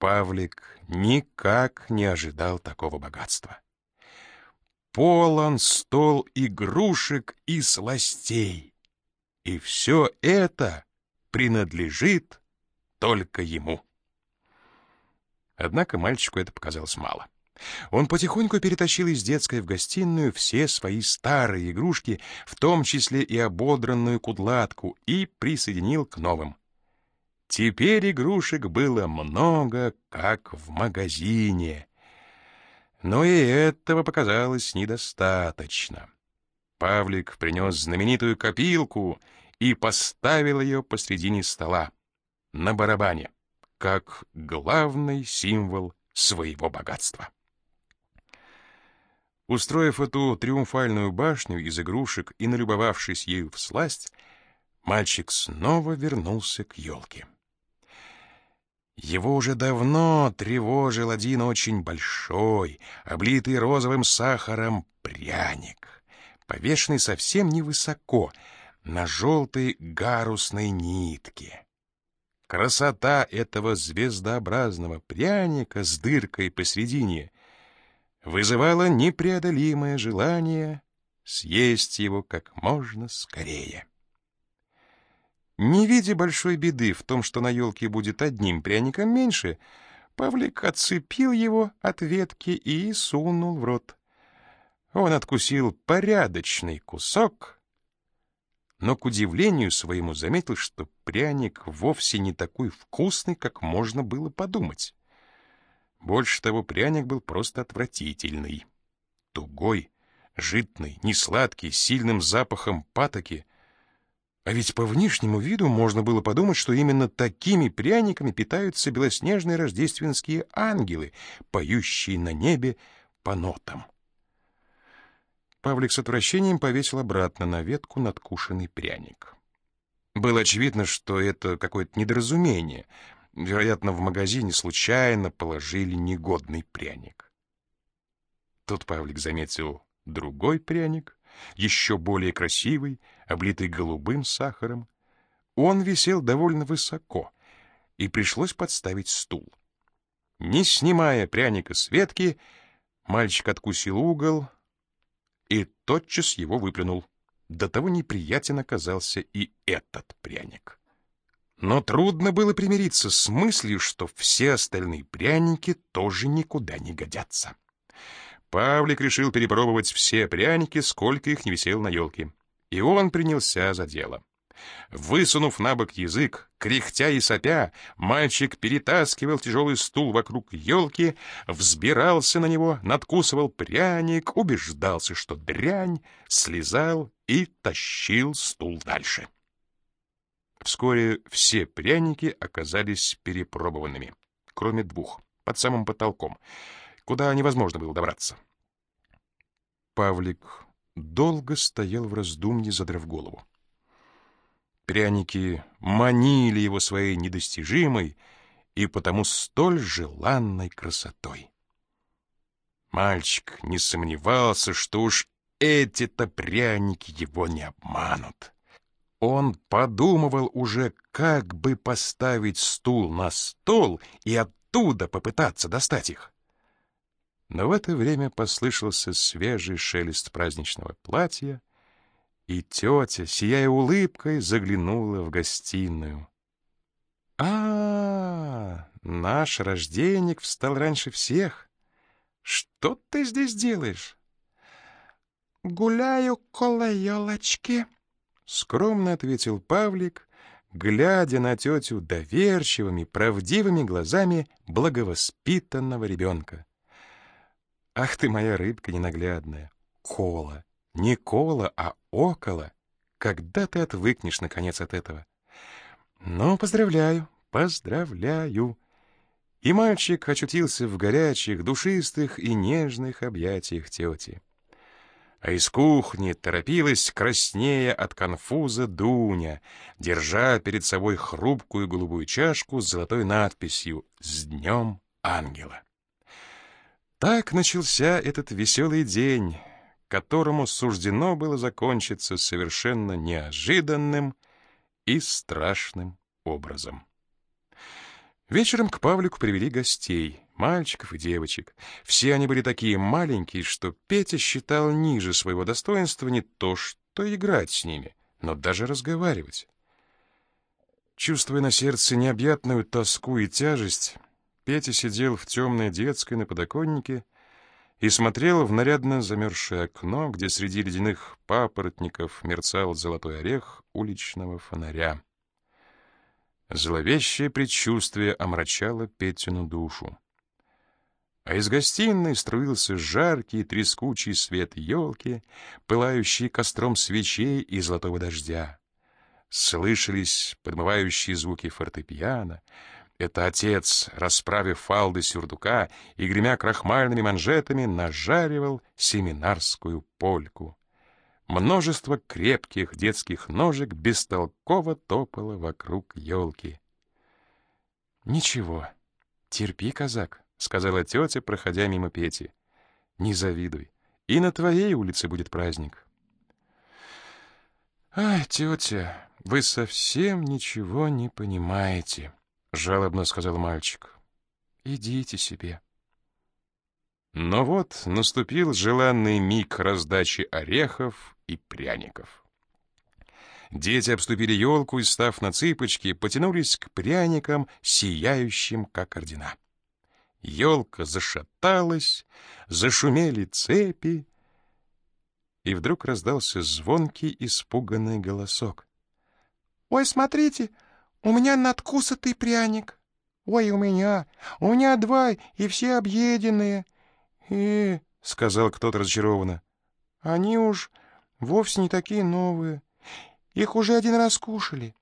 Павлик никак не ожидал такого богатства. Полон стол игрушек и сластей. И все это принадлежит только ему. Однако мальчику это показалось мало. Он потихоньку перетащил из детской в гостиную все свои старые игрушки, в том числе и ободранную кудлатку, и присоединил к новым. Теперь игрушек было много, как в магазине. Но и этого показалось недостаточно. Павлик принес знаменитую копилку и поставил ее посредине стола, на барабане, как главный символ своего богатства. Устроив эту триумфальную башню из игрушек и налюбовавшись ею всласть, мальчик снова вернулся к елке. Его уже давно тревожил один очень большой, облитый розовым сахаром пряник, повешенный совсем невысоко, на желтой гарусной нитке. Красота этого звездообразного пряника с дыркой посредине вызывала непреодолимое желание съесть его как можно скорее. Не видя большой беды в том, что на елке будет одним пряником меньше, Павлик отцепил его от ветки и сунул в рот. Он откусил порядочный кусок, но, к удивлению своему, заметил, что пряник вовсе не такой вкусный, как можно было подумать. Больше того, пряник был просто отвратительный. Тугой, житный, несладкий, с сильным запахом патоки — а ведь по внешнему виду можно было подумать, что именно такими пряниками питаются белоснежные рождественские ангелы, поющие на небе по нотам. Павлик с отвращением повесил обратно на ветку надкушенный пряник. Было очевидно, что это какое-то недоразумение. Вероятно, в магазине случайно положили негодный пряник. Тут Павлик заметил другой пряник, еще более красивый, облитый голубым сахаром. Он висел довольно высоко, и пришлось подставить стул. Не снимая пряника с ветки, мальчик откусил угол и тотчас его выплюнул. До того неприятен оказался и этот пряник. Но трудно было примириться с мыслью, что все остальные пряники тоже никуда не годятся. Павлик решил перепробовать все пряники, сколько их не висел на елке. И он принялся за дело. Высунув на бок язык, кряхтя и сопя, мальчик перетаскивал тяжелый стул вокруг елки, взбирался на него, надкусывал пряник, убеждался, что дрянь, слезал и тащил стул дальше. Вскоре все пряники оказались перепробованными, кроме двух, под самым потолком — куда невозможно было добраться. Павлик долго стоял в раздумье, задрав голову. Пряники манили его своей недостижимой и потому столь желанной красотой. Мальчик не сомневался, что уж эти-то пряники его не обманут. Он подумывал уже, как бы поставить стул на стол и оттуда попытаться достать их. Но в это время послышался свежий шелест праздничного платья, и тетя, сияя улыбкой, заглянула в гостиную. а, -а, -а наш рожденник встал раньше всех. Что ты здесь делаешь?» «Гуляю коло елочки», — скромно ответил Павлик, глядя на тетю доверчивыми, правдивыми глазами благовоспитанного ребенка. Ах ты моя рыбка ненаглядная! Кола! Не кола, а около! Когда ты отвыкнешь, наконец, от этого? Ну, поздравляю, поздравляю!» И мальчик очутился в горячих, душистых и нежных объятиях тети. А из кухни торопилась краснея от конфуза Дуня, держа перед собой хрупкую голубую чашку с золотой надписью «С днем ангела». Так начался этот веселый день, которому суждено было закончиться совершенно неожиданным и страшным образом. Вечером к Павлику привели гостей, мальчиков и девочек. Все они были такие маленькие, что Петя считал ниже своего достоинства не то что играть с ними, но даже разговаривать. Чувствуя на сердце необъятную тоску и тяжесть, Петя сидел в темной детской на подоконнике и смотрел в нарядно замерзшее окно, где среди ледяных папоротников мерцал золотой орех уличного фонаря. Зловещее предчувствие омрачало Петину душу. А из гостиной струился жаркий трескучий свет елки, пылающий костром свечей и золотого дождя. Слышались подмывающие звуки фортепиано, это отец, расправив фалды сюрдука и гремя крахмальными манжетами, нажаривал семинарскую польку. Множество крепких детских ножек бестолково топало вокруг елки. «Ничего, терпи, казак», — сказала тетя, проходя мимо Пети. «Не завидуй, и на твоей улице будет праздник». «Ай, тетя, вы совсем ничего не понимаете», — жалобно сказал мальчик. «Идите себе». Но вот наступил желанный миг раздачи орехов и пряников. Дети обступили елку и, став на цыпочки, потянулись к пряникам, сияющим, как ордена. Елка зашаталась, зашумели цепи, и вдруг раздался звонкий, испуганный голосок. «Ой, смотрите, у меня надкусатый пряник. Ой, у меня, у меня два, и все объеденные. И, сказал кто-то разочарованно, — они уж вовсе не такие новые. Их уже один раз кушали.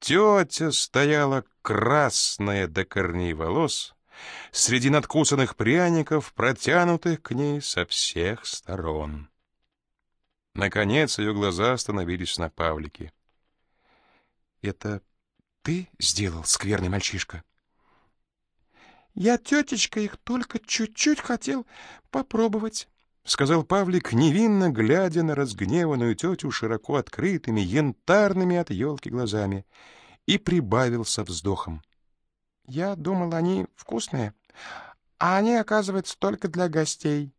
Тетя стояла красная до корней волос, среди надкусанных пряников, протянутых к ней со всех сторон. Наконец ее глаза остановились на Павлике. «Это ты сделал, скверный мальчишка?» «Я, тетечка, их только чуть-чуть хотел попробовать», — сказал Павлик, невинно глядя на разгневанную тетю широко открытыми, янтарными от елки глазами, и прибавил со вздохом. «Я думал, они вкусные, а они, оказывается, только для гостей».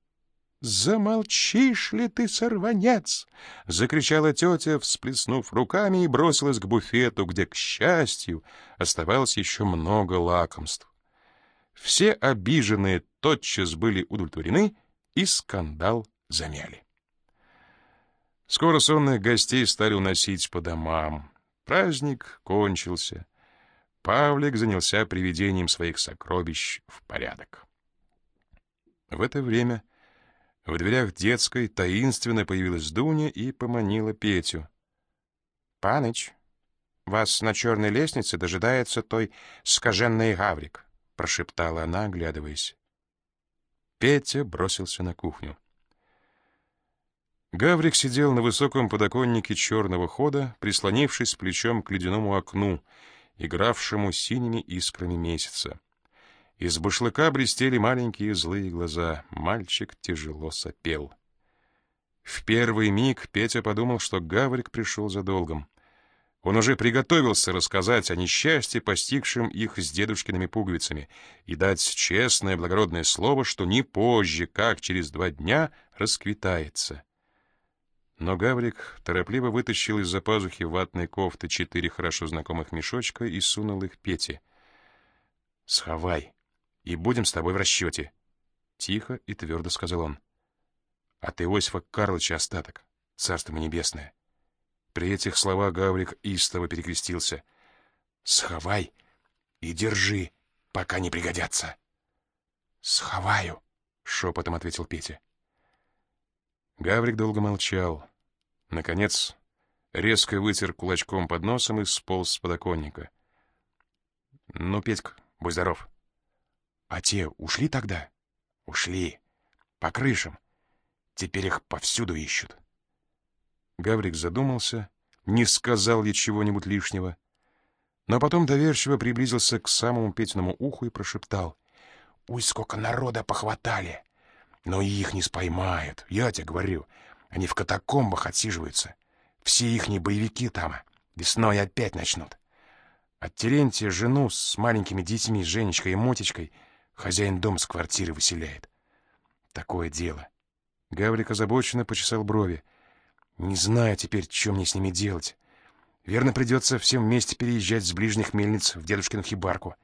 «Замолчишь ли ты, сорванец!» — закричала тетя, всплеснув руками и бросилась к буфету, где, к счастью, оставалось еще много лакомств. Все обиженные тотчас были удовлетворены, и скандал замяли. Скоро сонных гостей стали уносить по домам. Праздник кончился. Павлик занялся приведением своих сокровищ в порядок. В это время в дверях детской таинственно появилась Дуня и поманила Петю. «Паныч, вас на черной лестнице дожидается той скаженный гаврик», — прошептала она, оглядываясь. Петя бросился на кухню. Гаврик сидел на высоком подоконнике черного хода, прислонившись плечом к ледяному окну, игравшему синими искрами месяца. Из башлыка блестели маленькие злые глаза. Мальчик тяжело сопел. В первый миг Петя подумал, что Гаврик пришел за долгом. Он уже приготовился рассказать о несчастье, постигшем их с дедушкиными пуговицами, и дать честное благородное слово, что не позже, как через два дня, расквитается. Но Гаврик торопливо вытащил из-за пазухи ватной кофты четыре хорошо знакомых мешочка и сунул их Пете. «Сховай», и будем с тобой в расчете. Тихо и твердо сказал он. От Иосифа Карловича остаток, царство небесное. При этих словах Гаврик истово перекрестился. «Сховай и держи, пока не пригодятся». «Сховаю», — шепотом ответил Петя. Гаврик долго молчал. Наконец, резко вытер кулачком под носом и сполз с подоконника. «Ну, Петька, будь здоров». А те ушли тогда? Ушли. По крышам. Теперь их повсюду ищут. Гаврик задумался, не сказал ли чего-нибудь лишнего, но потом доверчиво приблизился к самому Петиному уху и прошептал. «Ой, сколько народа похватали! Но их не споймают, я тебе говорю. Они в катакомбах отсиживаются. Все ихние боевики там весной опять начнут. От Терентия жену с маленькими детьми, Женечкой и Мотечкой, хозяин дом с квартиры выселяет. Такое дело. Гаврик озабоченно почесал брови. Не знаю теперь, что мне с ними делать. Верно, придется всем вместе переезжать с ближних мельниц в дедушкину хибарку. —